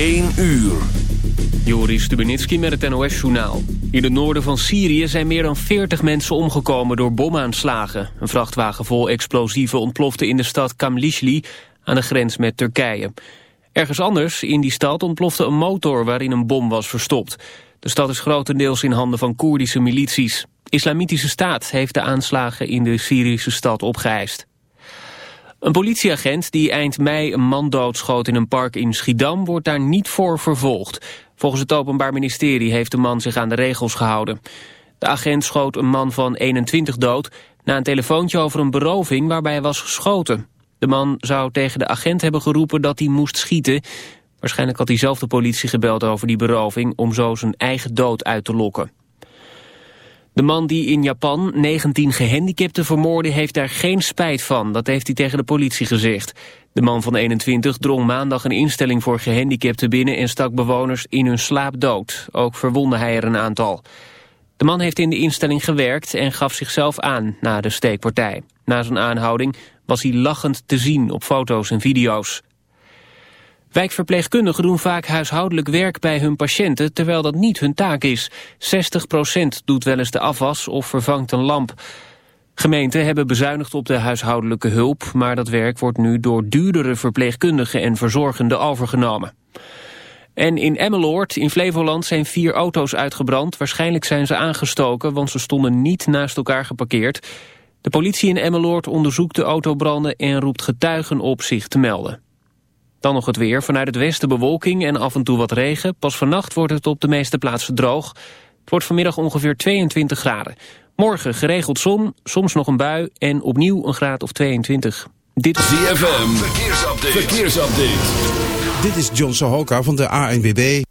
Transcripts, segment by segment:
1 uur. Joris Stubenitski met het NOS-journaal. In het noorden van Syrië zijn meer dan 40 mensen omgekomen door bomaanslagen. Een vrachtwagen vol explosieven ontplofte in de stad Kamlishli aan de grens met Turkije. Ergens anders in die stad ontplofte een motor waarin een bom was verstopt. De stad is grotendeels in handen van Koerdische milities. Islamitische staat heeft de aanslagen in de Syrische stad opgeëist. Een politieagent die eind mei een man doodschoot in een park in Schiedam wordt daar niet voor vervolgd. Volgens het Openbaar Ministerie heeft de man zich aan de regels gehouden. De agent schoot een man van 21 dood na een telefoontje over een beroving waarbij hij was geschoten. De man zou tegen de agent hebben geroepen dat hij moest schieten. Waarschijnlijk had hij zelf de politie gebeld over die beroving om zo zijn eigen dood uit te lokken. De man die in Japan 19 gehandicapten vermoordde heeft daar geen spijt van. Dat heeft hij tegen de politie gezegd. De man van 21 drong maandag een instelling voor gehandicapten binnen... en stak bewoners in hun slaap dood. Ook verwonde hij er een aantal. De man heeft in de instelling gewerkt en gaf zichzelf aan na de steekpartij. Na zijn aanhouding was hij lachend te zien op foto's en video's. Wijkverpleegkundigen doen vaak huishoudelijk werk bij hun patiënten, terwijl dat niet hun taak is. 60% doet wel eens de afwas of vervangt een lamp. Gemeenten hebben bezuinigd op de huishoudelijke hulp, maar dat werk wordt nu door duurdere verpleegkundigen en verzorgenden overgenomen. En in Emmeloord in Flevoland zijn vier auto's uitgebrand. Waarschijnlijk zijn ze aangestoken, want ze stonden niet naast elkaar geparkeerd. De politie in Emmeloord onderzoekt de autobranden en roept getuigen op zich te melden. Dan nog het weer. Vanuit het westen bewolking en af en toe wat regen. Pas vannacht wordt het op de meeste plaatsen droog. Het wordt vanmiddag ongeveer 22 graden. Morgen geregeld zon, soms nog een bui en opnieuw een graad of 22. Dit is ZFM. Verkeersupdate. Verkeersupdate. Dit is John Sohoka van de ANWB.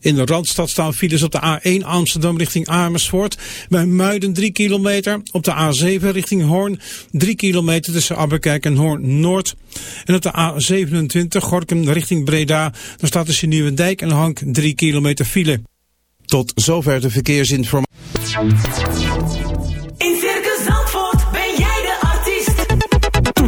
In de Randstad staan files op de A1 Amsterdam richting Amersfoort. Bij Muiden 3 kilometer. Op de A7 richting Hoorn 3 kilometer tussen Abberkijk en Hoorn Noord. En op de A27 Gorkum richting Breda. Daar staat tussen Nieuwendijk en Hank 3 kilometer file. Tot zover de verkeersinformatie.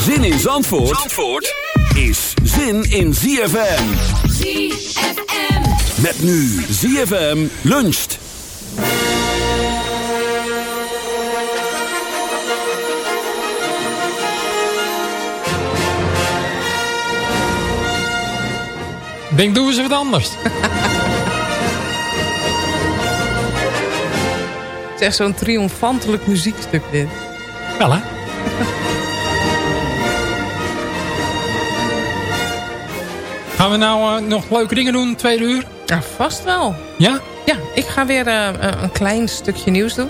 Zin in Zandvoort, Zandvoort is zin in ZFM. ZFM. Met nu ZFM luncht. Denk, doen we eens wat anders. Het is echt zo'n triomfantelijk muziekstuk dit. Wel, hè? Gaan we nou eh, nog leuke dingen doen, tweede uur? Ja, vast wel. Ja? Ja, ik ga weer eh, eh, een klein stukje nieuws doen.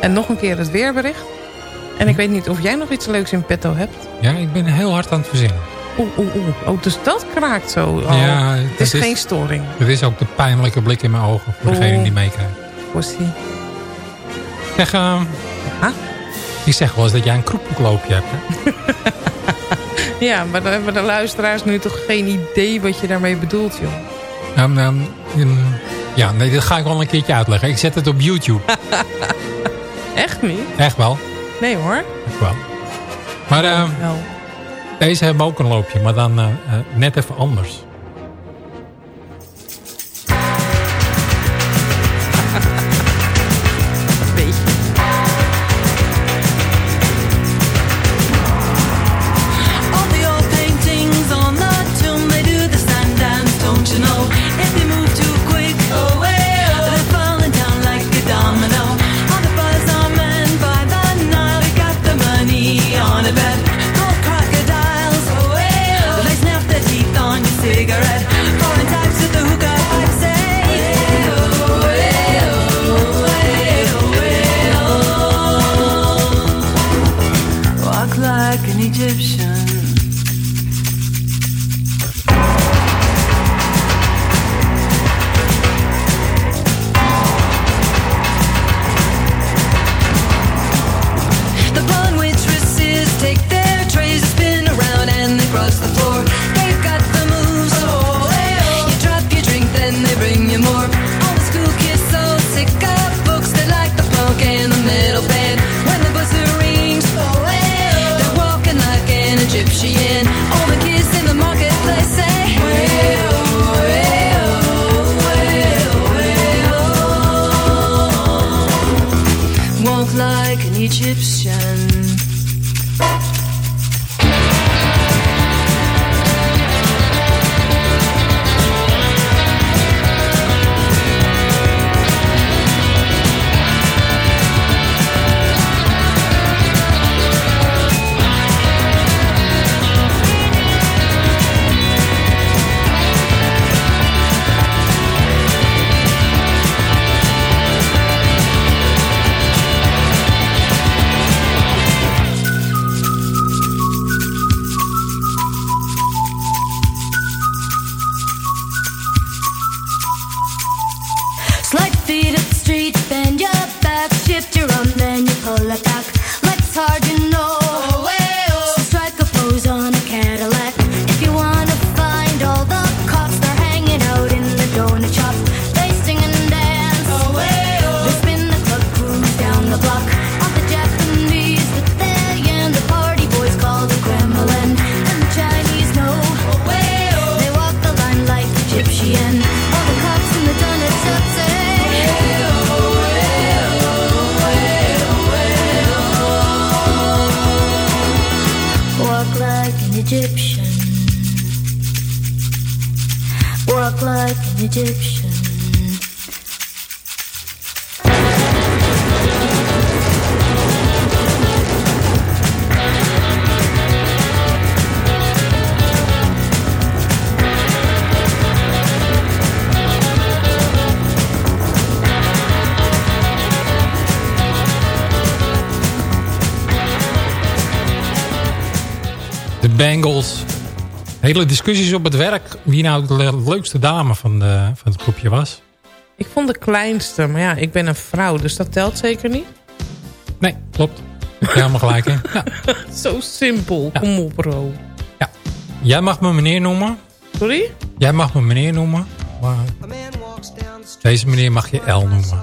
En nog een keer het weerbericht. En ik weet niet of jij nog iets leuks in petto hebt. Ja, ik ben heel hard aan het verzinnen. Oeh, oeh, oeh. Oh, dus dat kraakt zo. Ja, het is is- geen storing. Het is ook de pijnlijke blik in mijn ogen voor degene die meekrijgt. Possie. Zeg, Ha? ik zeg wel eens dat jij een kroepelkloopje hebt. Hè? Ja, maar dan hebben de luisteraars nu toch geen idee wat je daarmee bedoelt, joh. Ehm, ehm, Ja, nee, dat ga ik wel een keertje uitleggen. Ik zet het op YouTube. Echt niet? Echt wel. Nee hoor. Echt wel. Maar eh, Wel. deze hebben ook een loopje, maar dan eh, eh, net even anders. Hele discussies op het werk. Wie nou de le- leukste dame van, de, van het groepje was. Ik vond de kleinste, maar ja, ik ben een vrouw, dus dat telt zeker niet. Nee, klopt. Helemaal gelijk in. Ja. Zo simpel, kom op bro. Jij mag me meneer noemen. Sorry? Jij mag me meneer noemen. Maar deze meneer mag je L noemen.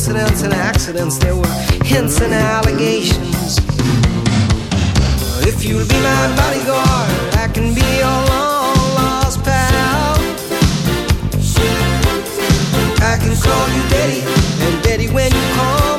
incidents and accidents. There were hints and allegations. If you'll be my bodyguard, I can be your long lost pal. I can call you Daddy, and Daddy, when you call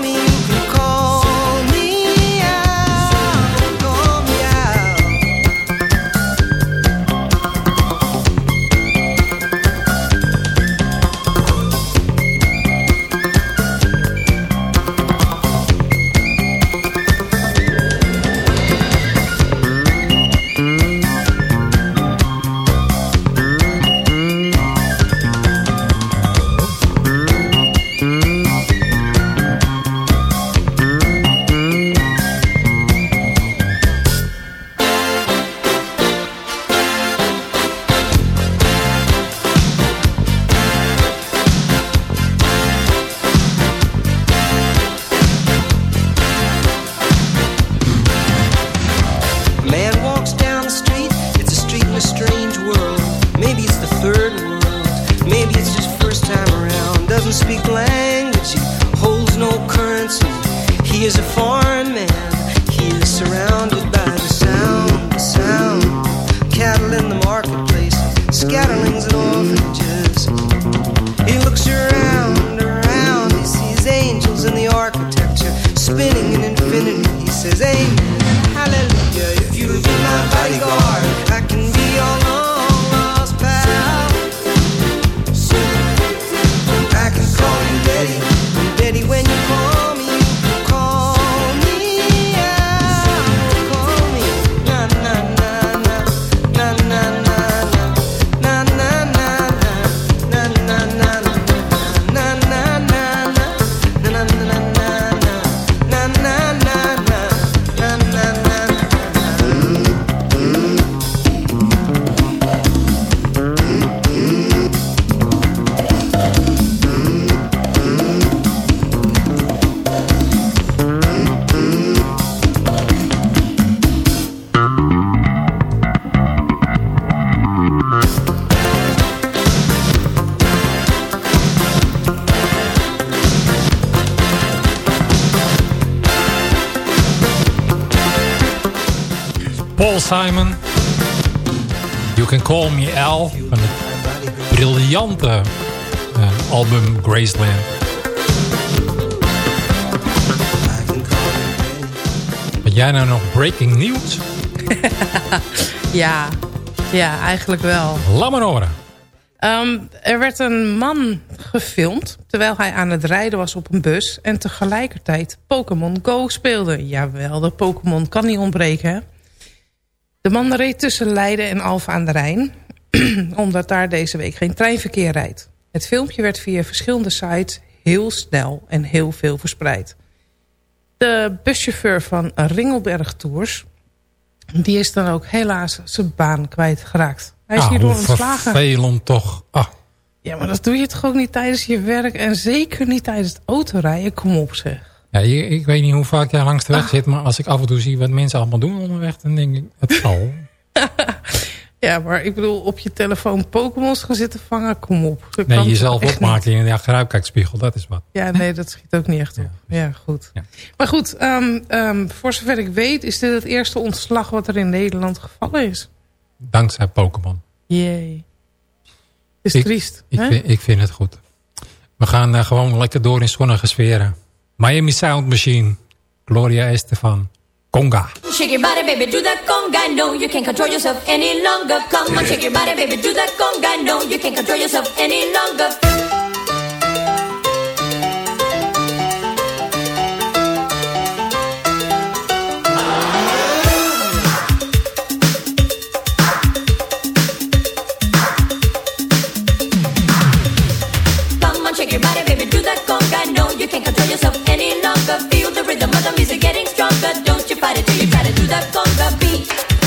Simon. You Can Call Me Al. Van het briljante eh, album Graceland. Had jij nou nog breaking news? Ja, ja, eigenlijk wel. Laat maar horen. Ehm, er werd een man gefilmd terwijl hij aan het rijden was op een bus... en tegelijkertijd Pokémon Go speelde. Jawel, de Pokémon kan niet ontbreken? De man reed tussen Leiden en Alphen aan de Rijn... omdat daar deze week geen treinverkeer rijdt. Het filmpje werd via verschillende sites heel snel en heel veel verspreid. De buschauffeur van Ringelberg Tours... die is dan ook helaas zijn baan kwijtgeraakt. Hij is Ah, hierdoor ontslagen. vervelend toch. Ah, Ja, maar dat doe je toch ook niet tijdens je werk... en zeker niet tijdens het autorijden? Kom op zeg. Ja, ik, weet niet hoe vaak jij langs de weg zit... maar als ik af en toe zie wat mensen allemaal doen onderweg... dan denk ik, het zal. Ja, maar ik bedoel, op je telefoon Pokémons gaan zitten vangen? Kom op. Dat Nee, jezelf opmaken in de achteruitkijkspiegel, dat is wat. Ja, nee, dat schiet ook niet echt op. Ja, goed. Ja. Maar goed, ehm, ehm, voor zover ik weet... is dit het eerste ontslag wat er in Nederland gevallen is. Dankzij Pokémon. Jee. Is Ik- triest, Ik, hè? vind- ik vind het goed. We gaan eh, gewoon lekker door in zonnige sferen. Miami Sound Machine. Gloria Estefan. Conga. Shake your body, baby, do that conga. No, you can't control yourself any longer. Come on, shake your body, baby, do that conga. No, you can't control yourself any longer. Rhythm of the music getting stronger. Don't you fight it till you try to do that conga beat.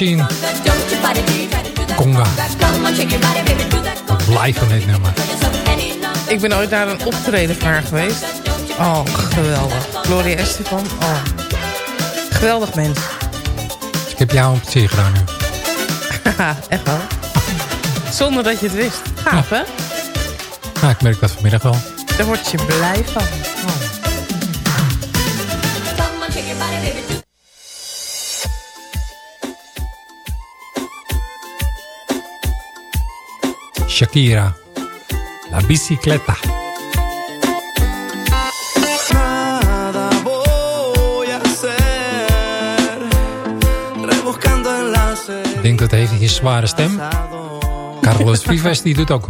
Do that Wat blijven dit nummer. Ik ben ooit naar een optreden van haar geweest. Oh, geweldig. Gloria Estefan. Oh. Geweldig mens. Ik heb jou een plezier gedaan nu. Echt wel. Zonder dat je het wist. Gaaf, hè? Nou, ik merk dat vanmiddag wel. Daar word je blij van. Shakira. La bicicleta. Nada voy a hacer Ik denk dat heeft een zware stem. Carlos Vives die doet ook.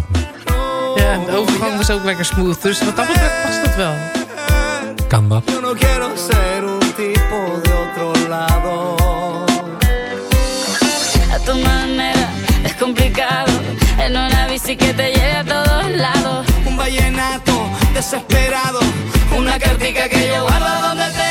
Ja, de overgang was ook lekker smooth. Dus wat dat betreft past het wel. Kan dat. Yo no quiero ser un tipo de otro lado una bici que te lleve a todos lados. Un vallenato desesperado Una cartica que yo guardo donde te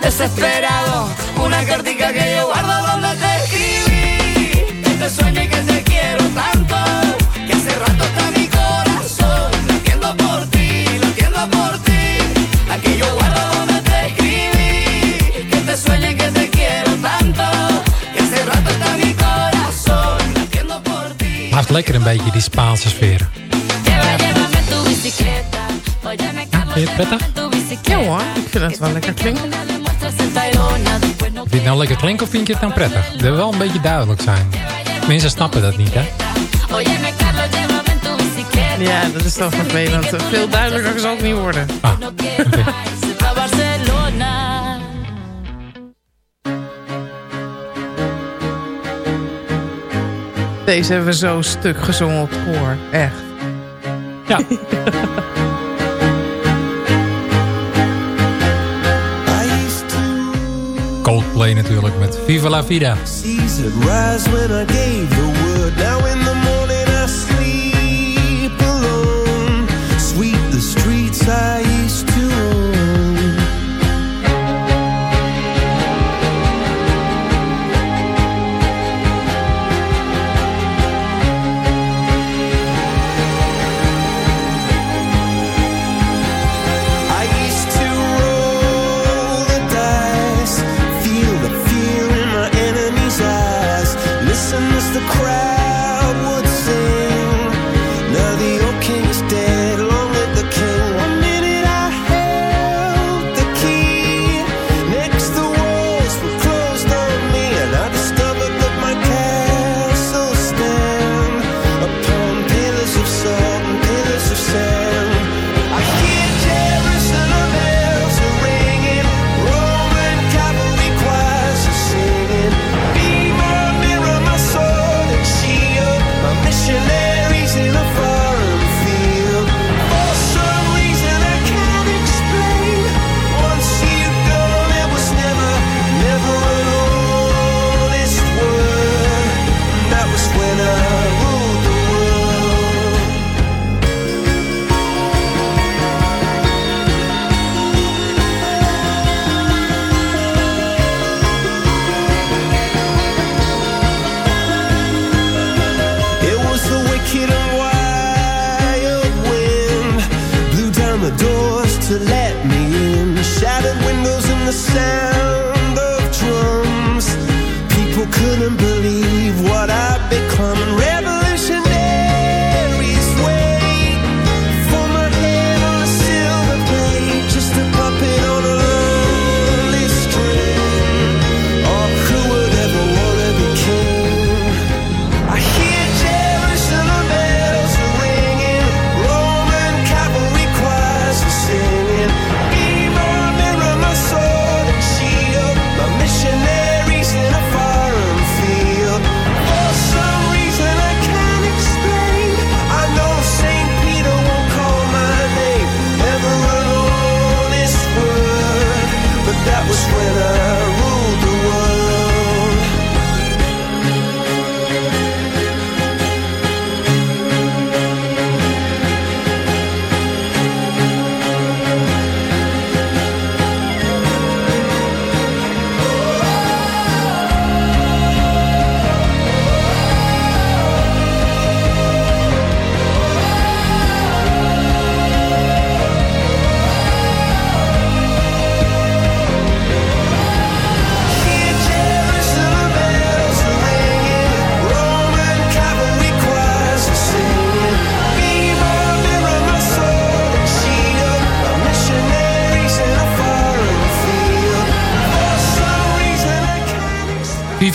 desesperado. Una cartica que yo guardo donde te escribí. Que te sueño y que te quiero tanto. Que hace rato está mi corazón. Latiendo por ti, latiendo por ti. La que yo guardo donde te escribí. Que te sueñe que te quiero tanto. Que hace rato está mi corazón. Latiendo por ti. Lekker een beetje die Spaanse sfeer. Vind je het prettig? en tu bicicleta. Ja hoor, ik vind het wel lekker klinken. Vind je het nou lekker klinken of vind je het nou prettig? Dat wil wel een beetje duidelijk zijn. Mensen snappen dat niet, hè? Ja, dat is toch vervelend. Veel duidelijker zal het niet worden. Ah. Deze hebben we zo stuk gezongen op koor. Echt. Ja. natuurlijk met Viva la Vida.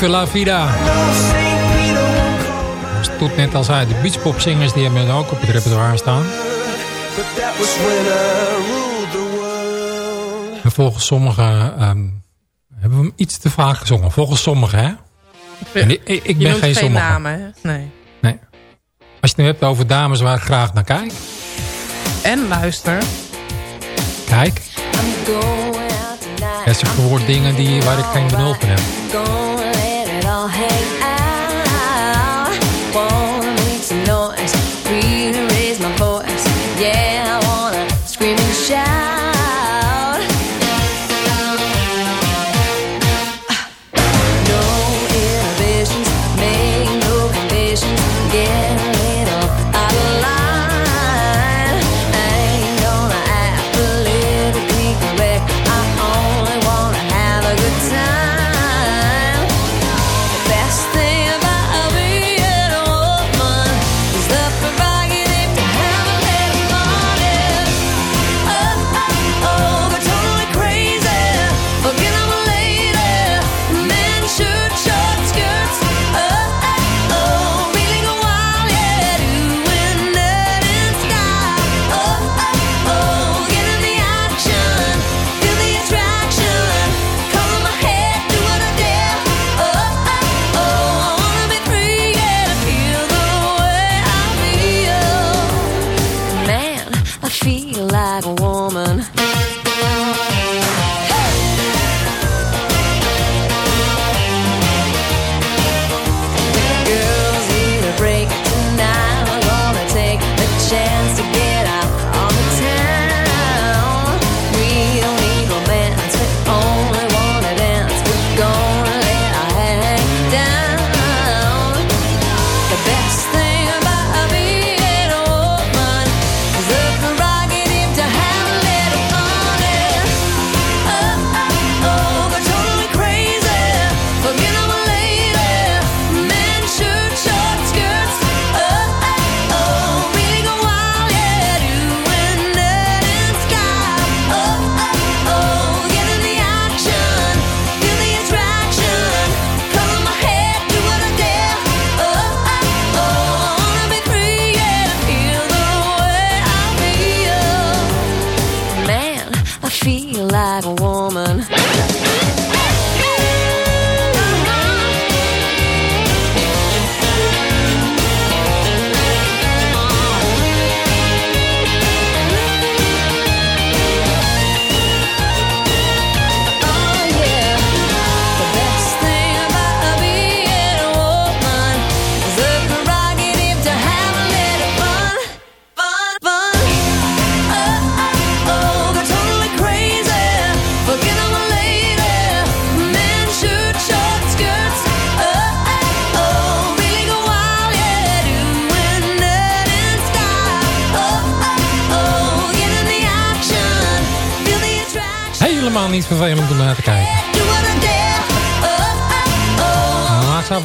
Vive la vida. Het doet net als hij. De beachpopzingers die hebben ook op het repertoire staan. Volgens sommigen ehm, hebben we hem iets te vaak gezongen. Volgens sommigen, hè? En ik, ik, ben Je geen, geen sommige. namen, nee. nee. Als je het nu hebt over dames waar ik graag naar kijk. En luister. Kijk. Dat zijn gewoon dingen die, waar ik geen benul van heb. I'll hang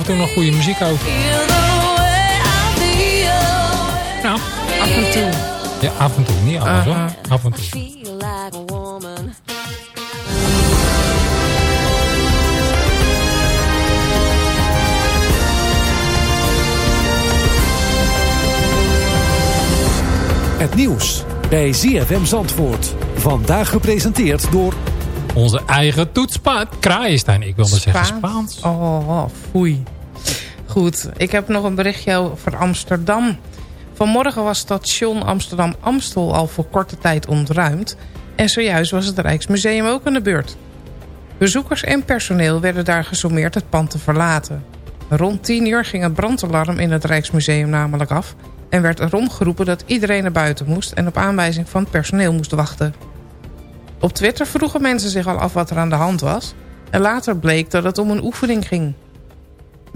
Nou, Laat ze af en toe nog goede muziek over. Nou, af en toe. Ja, af en toe. Niet alles hoor. Af en toe. Feel like a woman. Het nieuws bij ZFM Zandvoort. Vandaag gepresenteerd door... Onze eigen toetspaard. Kraaienstein. Ik wilde zeggen Spaans. Oh, foei. Goed, ik heb nog een berichtje over Amsterdam. Vanmorgen was station Amsterdam-Amstel al voor korte tijd ontruimd... en zojuist was het Rijksmuseum ook aan de beurt. Bezoekers en personeel werden daar gesommeerd het pand te verlaten. Rond 10 uur ging het brandalarm in het Rijksmuseum namelijk af... en werd erom geroepen dat iedereen naar buiten moest... en op aanwijzing van personeel moest wachten. Op Twitter vroegen mensen zich al af wat er aan de hand was... en later bleek dat het om een oefening ging.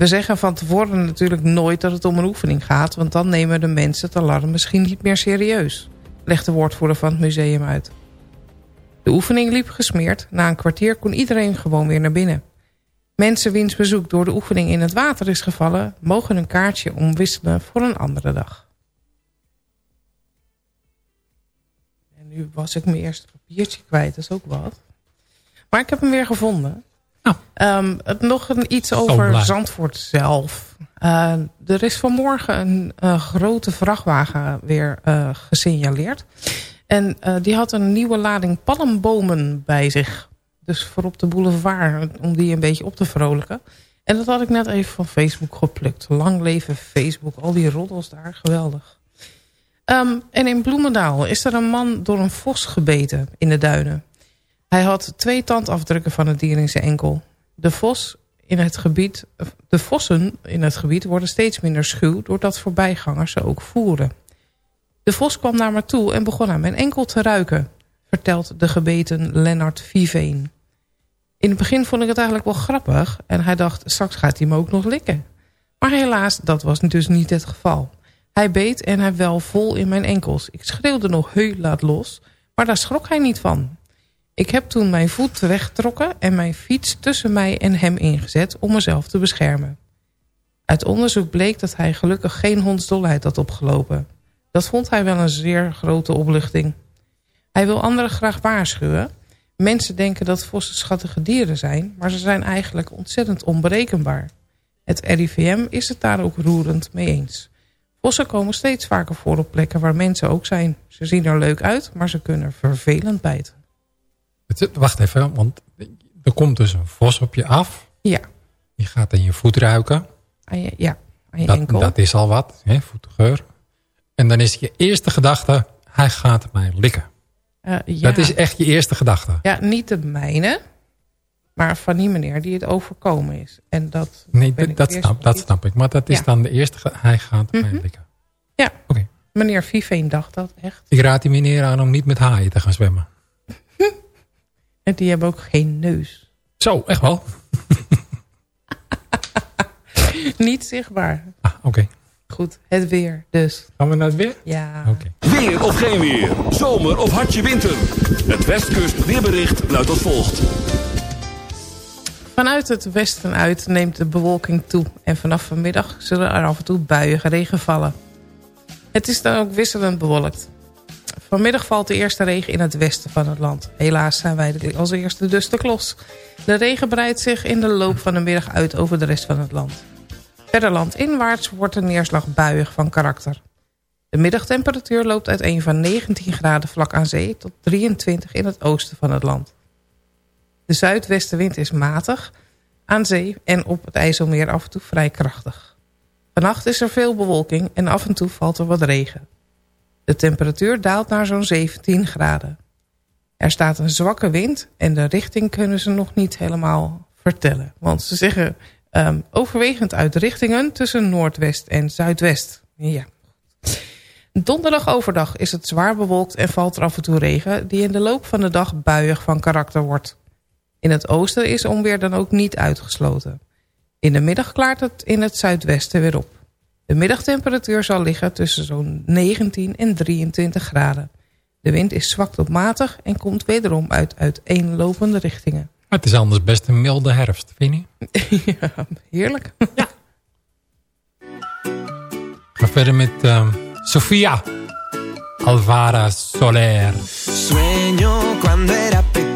We zeggen van tevoren natuurlijk nooit dat het om een oefening gaat... want dan nemen de mensen het alarm misschien niet meer serieus... legt de woordvoerder van het museum uit. De oefening liep gesmeerd. Na een kwartier kon iedereen gewoon weer naar binnen. Mensen wiens bezoek door de oefening in het water is gevallen... mogen een kaartje omwisselen voor een andere dag. En nu was ik mijn eerste papiertje kwijt, dat is ook wat. Maar ik heb hem weer gevonden. Ehm, het, nog een, iets over. Zandvoort zelf. Eh, er is vanmorgen een eh, grote vrachtwagen weer eh, gesignaleerd. En die had een nieuwe lading palmbomen bij zich. Dus voor op de boulevard, om die een beetje op te vrolijken. En dat had ik net even van Facebook geplukt. Lang leven Facebook, al die roddels daar, geweldig. Ehm, en in Bloemendaal is er een man door een vos gebeten in de duinen. Hij had twee tandafdrukken van het dier in zijn enkel. De, vos in het gebied, de vossen in het gebied worden steeds minder schuw... doordat voorbijgangers ze ook voeren. De vos kwam naar me toe en begon aan mijn enkel te ruiken... vertelt de gebeten Lennart Viveen. In het begin vond ik het eigenlijk wel grappig... en hij dacht, straks gaat hij me ook nog likken. Maar helaas, dat was dus niet het geval. Hij beet en hij wel vol in mijn enkels. Ik schreeuwde nog, heu, laat los. Maar daar schrok hij niet van. Ik heb toen mijn voet weggetrokken en mijn fiets tussen mij en hem ingezet om mezelf te beschermen. Uit onderzoek bleek dat hij gelukkig geen hondsdolheid had opgelopen. Dat vond hij wel een zeer grote opluchting. Hij wil anderen graag waarschuwen. Mensen denken dat vossen schattige dieren zijn, maar ze zijn eigenlijk ontzettend onberekenbaar. Het RIVM is het daar ook roerend mee eens. Vossen komen steeds vaker voor op plekken waar mensen ook zijn. Ze zien er leuk uit, maar ze kunnen vervelend bijten. Het- Wacht even, want er komt dus een vos op je af. Ja. Die gaat aan je voet ruiken. Aan je, ja, aan je Dat, enkel. dat is al wat, hè, voetgeur. En dan is je eerste gedachte, hij gaat mij likken. Eh, ja. Dat is echt je eerste gedachte. Ja, niet de mijne, maar van die meneer die het overkomen is. En dat Nee, dat, dat, snap, dat snap ik. Maar dat is Ja. dan de eerste, hij gaat mij Mhm. likken. Ja, Oké. meneer Viveen dacht dat echt. Ik raad die meneer aan om niet met haaien te gaan zwemmen. En die hebben ook geen neus. Zo, echt wel? niet zichtbaar. Ah, oké. Goed, het weer dus. Gaan we naar het weer? Ja. Oké. Weer of geen weer. Zomer of hartje winter. Het Westkust weerbericht luidt als volgt. Vanuit het westen uit neemt de bewolking toe. En vanaf vanmiddag zullen er af en toe buien regen vallen. Het is dan ook wisselend bewolkt. Vanmiddag valt de eerste regen in het westen van het land. Helaas zijn wij als eerste dus de klos. De regen breidt zich in de loop van de middag uit over de rest van het land. Verder landinwaarts wordt de neerslag buiig van karakter. De middagtemperatuur loopt uiteen van 19 graden vlak aan zee... tot 23 in het oosten van het land. De zuidwestenwind is matig aan zee en op het IJsselmeer af en toe vrij krachtig. Vannacht is er veel bewolking en af en toe valt er wat regen. De temperatuur daalt naar zo'n 17 graden. Er staat een zwakke wind en de richting kunnen ze nog niet helemaal vertellen. Want ze zeggen ehm, overwegend uit richtingen tussen noordwest en zuidwest. Ja. Donderdag overdag is het zwaar bewolkt en valt er af en toe regen... die in de loop van de dag buiig van karakter wordt. In het oosten is onweer dan ook niet uitgesloten. In de middag klaart het in het zuidwesten weer op. De middagtemperatuur zal liggen tussen zo'n 19 en 23 graden. De wind is zwak tot matig en komt wederom uit uiteenlopende richtingen. Het is anders best een milde herfst, vind je? ja, heerlijk. Ja. Ga verder met uh, Sofia Alvara Soler. Sueño cuando era.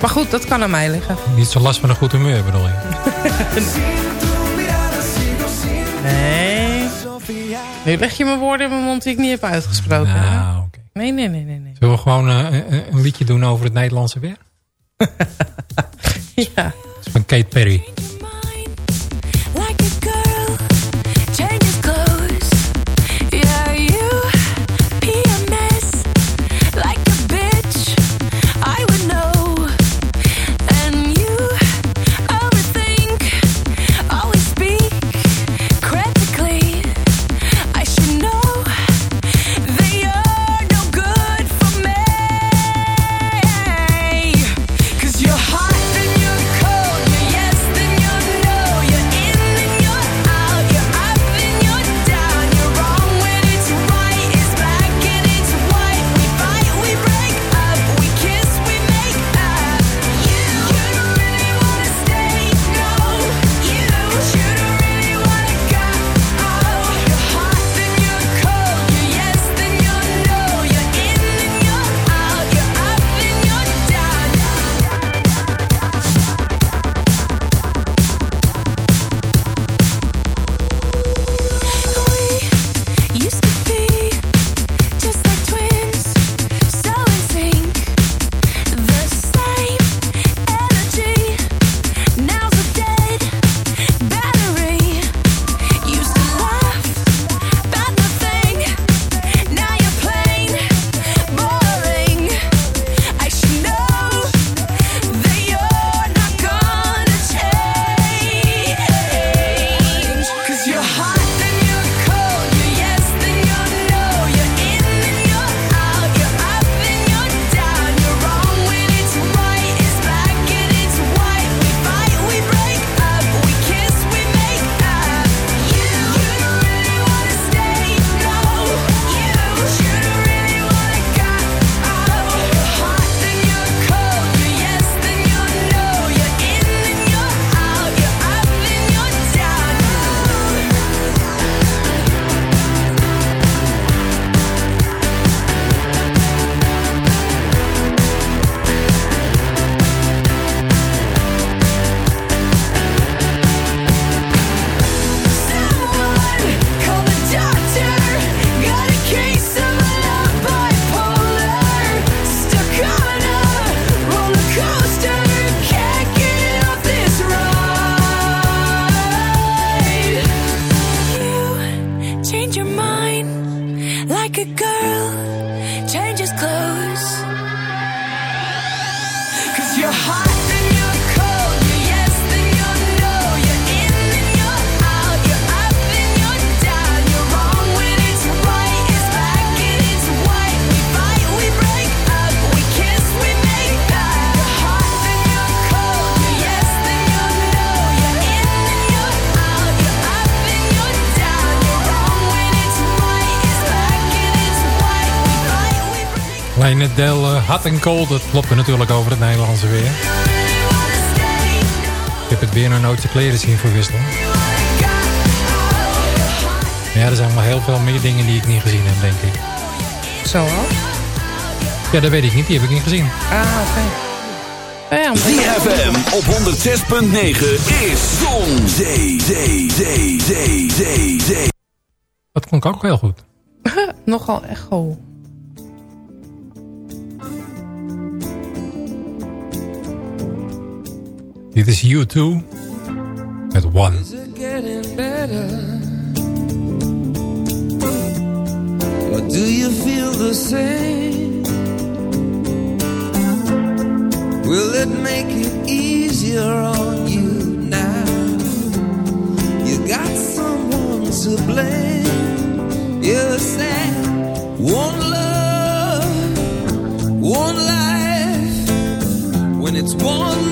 Maar goed, dat kan aan mij liggen. Niet zo last van een goed humeur, bedoel je? nee. Leg je mijn woorden in mijn mond die ik niet heb uitgesproken. Nou. Nee, nee, nee, nee, nee. Zullen we gewoon eh, een, een liedje doen over het Nederlandse weer? ja. Van Kate Perry. Cold. Dat klopt natuurlijk over het Nederlandse weer. Ik heb het weer een nooit te kleren zien verwisselen. Ja, er zijn wel heel veel meer dingen die ik niet gezien heb, denk ik. Zoals? Ja, dat weet ik niet. Die heb ik niet gezien. Ah, oké. Okay. DFM op 106.9 is Zon, Zee, Zee, Zee, Zee, Zee, Zee. Dat klonk ook heel goed. Nogal echo. Dit is U2 met One. Is it getting better? Or do you feel the same? Will it make it easier on you now? You got someone to blame. You say one love, one life. When it's one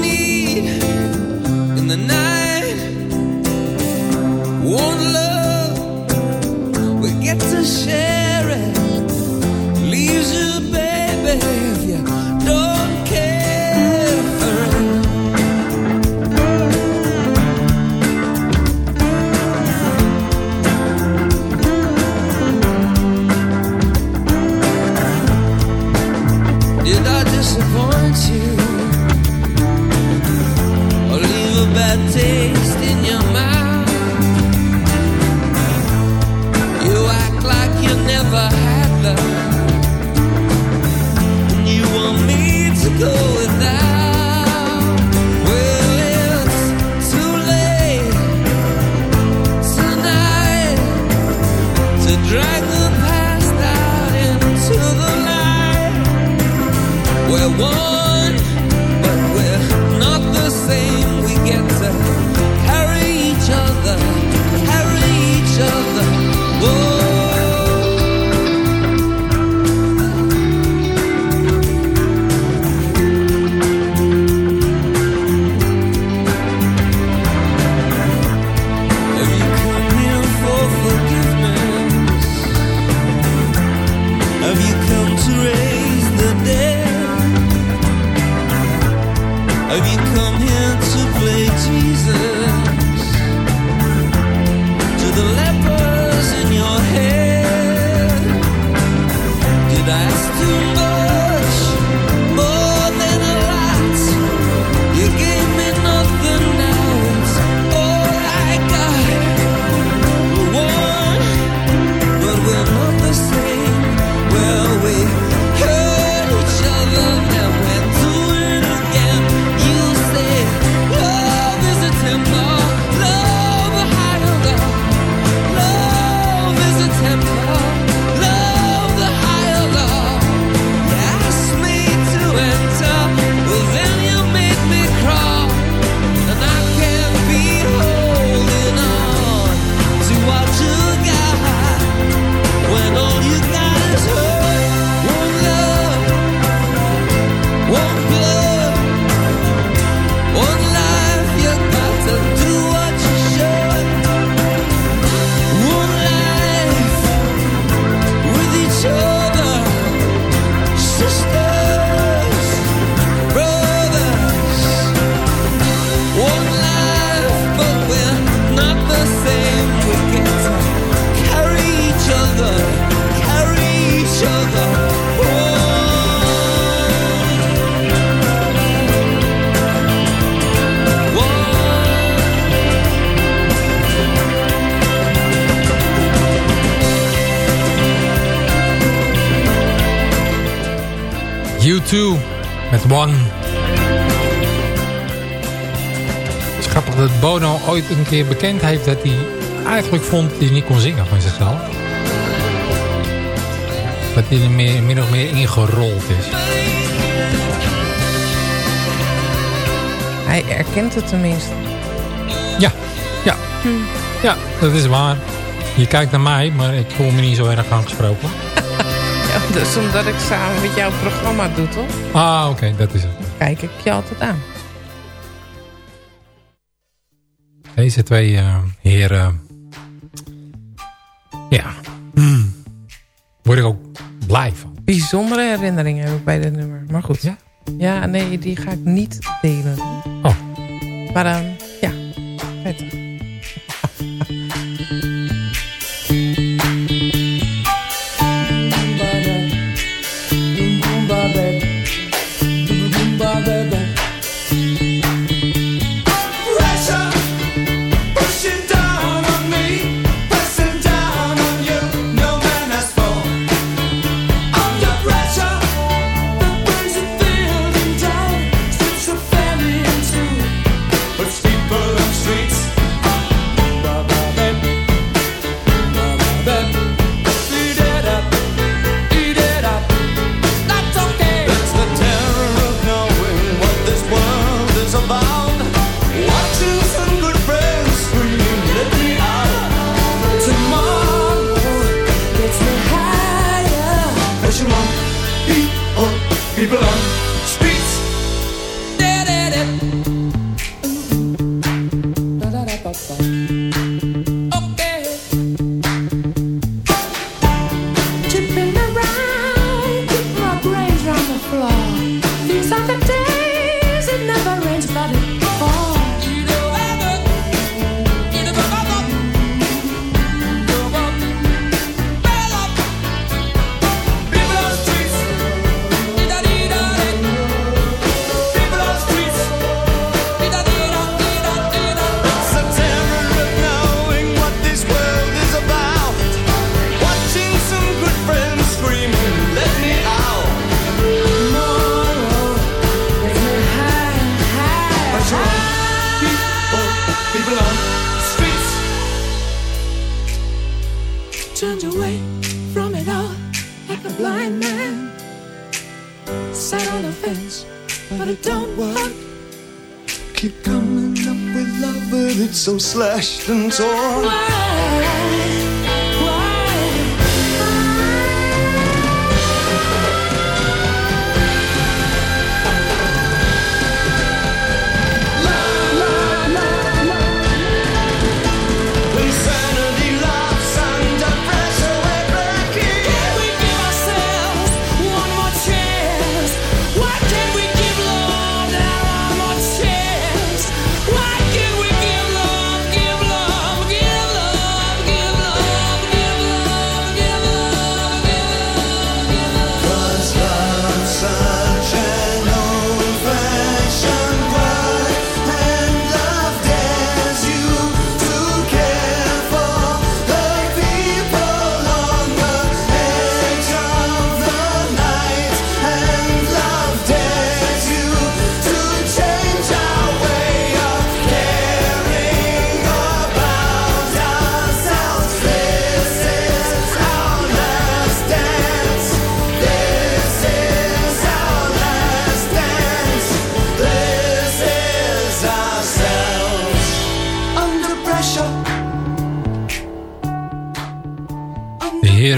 go. een keer bekend heeft dat hij eigenlijk vond dat hij niet kon zingen van zichzelf. Dat hij er meer, min of meer ingerold is. Hij erkent het tenminste. Ja, ja. Hm. Ja, dat is waar. Je kijkt naar mij, maar ik voel me niet zo erg aangesproken. ja, dat is omdat ik samen met jouw programma doe, toch? Ah, oké, dat is het. Kijk ik je altijd aan. Deze twee eh, heren... Ja. Hmm. Word ik ook blij van. Bijzondere herinneringen heb ik bij dit nummer. Maar goed. Ja? Ja, nee, die ga ik niet delen. Oh. Maar dan, ja, prettig.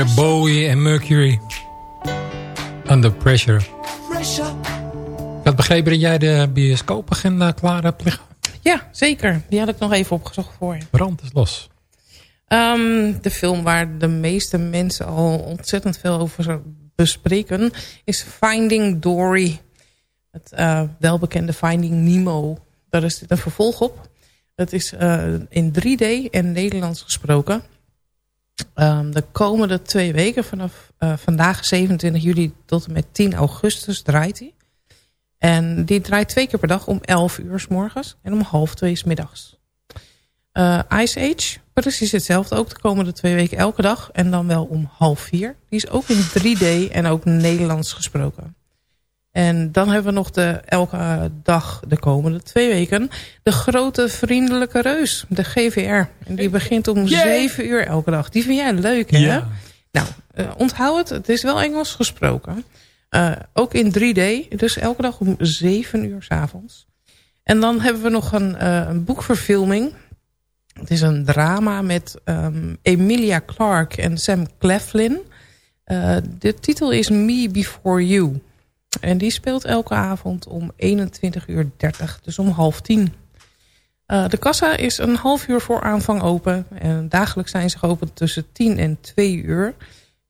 Bowie en Mercury. Under Pressure. Pressure. Ik had begrepen dat jij de bioscoopagenda klaar hebt liggen. Ja, zeker. Die had ik nog even opgezocht voor je. Brand is los. Ehm, de film waar de meeste mensen al ontzettend veel over bespreken... is Finding Dory. Het eh, welbekende Finding Nemo. Daar is dit een vervolg op. Het is eh, in 3D en Nederlands gesproken. Ehm, de komende twee weken vanaf eh, vandaag 27 juli tot en met 10 augustus draait hij. En die draait twee keer per dag om 11 uur s morgens en om half twee s middags. Eh, Ice Age, precies hetzelfde. Ook de komende twee weken elke dag. En dan wel om half vier. Die is ook in 3D en ook Nederlands gesproken. En dan hebben we nog de, elke dag de komende twee weken... de grote vriendelijke reus, de GVR. En die begint om zeven uur elke dag. Die vind jij leuk, hè? Ja. Nou, eh, onthoud het, het is wel Engels gesproken. Eh, ook in 3D, dus elke dag om 7 uur s avonds. En dan hebben we nog een, eh, een boekverfilming. Het is een drama met ehm, Emilia Clarke en Sam Claflin. Eh, de titel is Me Before You. En die speelt elke avond om 21 uur 30, dus om half tien. Eh, de kassa is een half uur voor aanvang open. En dagelijks zijn ze geopend tussen 10 en 2 uur.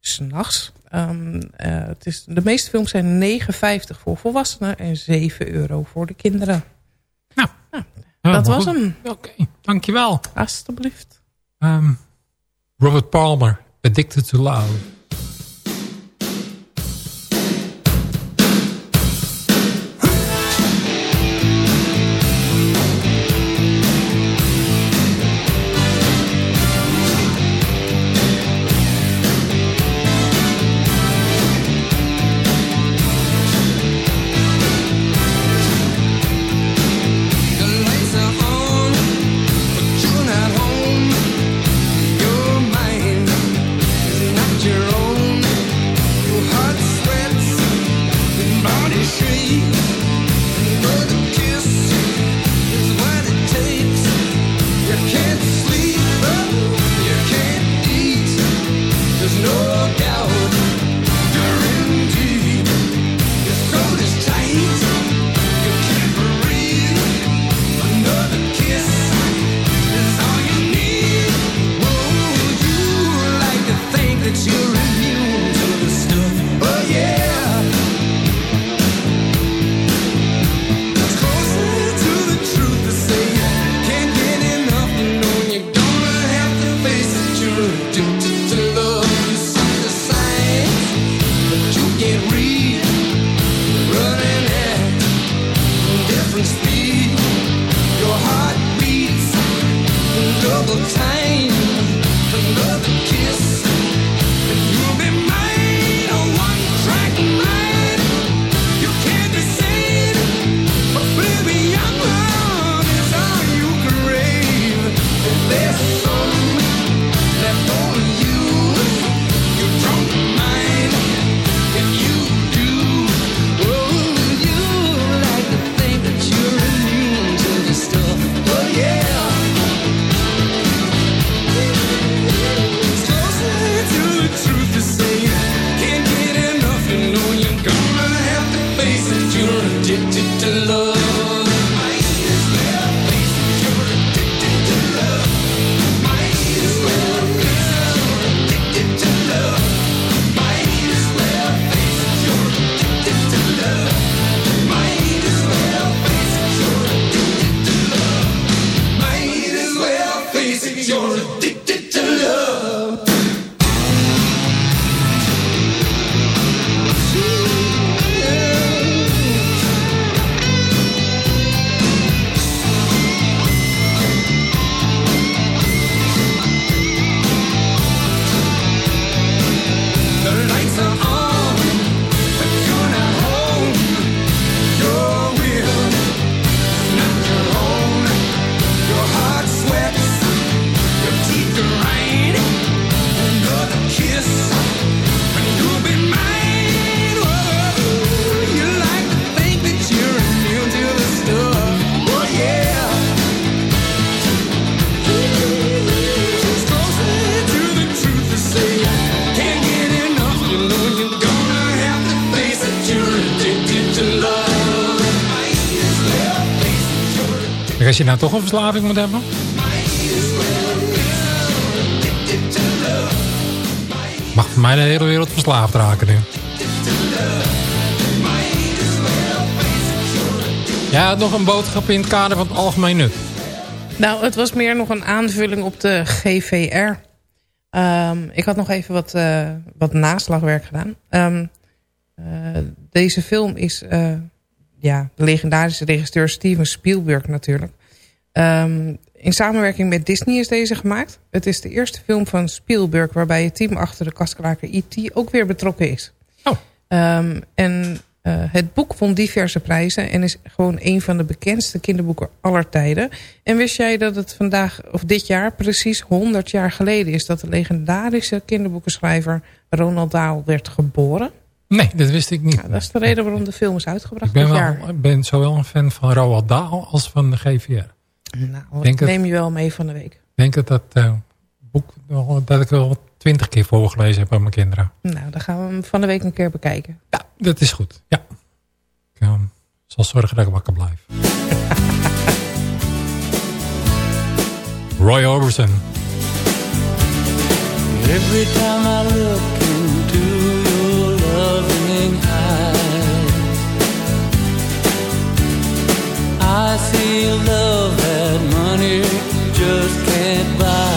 S'nachts. Um, het is, de meeste films zijn 9,50 voor volwassenen en 7 euro voor de kinderen. Ja, dat was hem. Oké, dankjewel. Alsjeblieft. Ehm, Robert Palmer, Addicted to Love. Als je nou toch een verslaving moet hebben. Mag voor mij de hele wereld verslaafd raken nu. Ja, nog een boodschap in het kader van het algemeen nut. Nou, het was meer nog een aanvulling op de GVR. Ehm, ik had nog even wat, eh, wat naslagwerk gedaan. Ehm, eh, deze film is eh, ja, de legendarische regisseur Steven Spielberg natuurlijk. Ehm, in samenwerking met Disney is deze gemaakt. Het is de eerste film van Spielberg waarbij het team achter de kastkraker E.T. ook weer betrokken is. Oh. Ehm, en Eh, het boek won diverse prijzen en is gewoon een van de bekendste kinderboeken aller tijden. En wist jij dat het vandaag, of dit jaar, precies 100 jaar geleden is... dat de legendarische kinderboekenschrijver Ronald Dahl werd geboren? Nee, dat wist ik niet. dat is de reden waarom de film is uitgebracht ik ben, dit jaar. ik ben zowel een fan van Roald Dahl als van de GVR. Nou, Denk het- neem je wel mee van de week. Ik denk dat dat eh, boek dat ik wel twintig keer voorgelezen heb aan mijn kinderen. Nou, dan gaan we hem van de week een keer bekijken. Dat is goed, ja. Ik ehm, zal zorgen dat ik wakker blijf. Roy Orbison. Every time I look I see love that money just can't buy.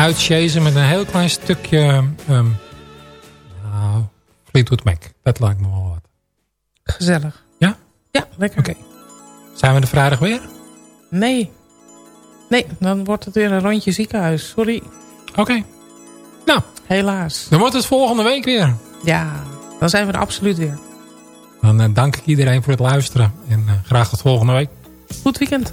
Uitchasen met een heel klein stukje ehm nou, Fleetwood Mac. Dat lijkt me wel wat. Gezellig. Ja? Ja, lekker. Oké. Zijn we de vrijdag weer? Nee. Nee, dan wordt het weer een rondje ziekenhuis. Sorry. Oké. Nou. Helaas. Dan wordt het volgende week weer. Ja, dan zijn we er absoluut weer. Dan eh, dank ik iedereen voor het luisteren. En eh, graag tot volgende week. Goed weekend.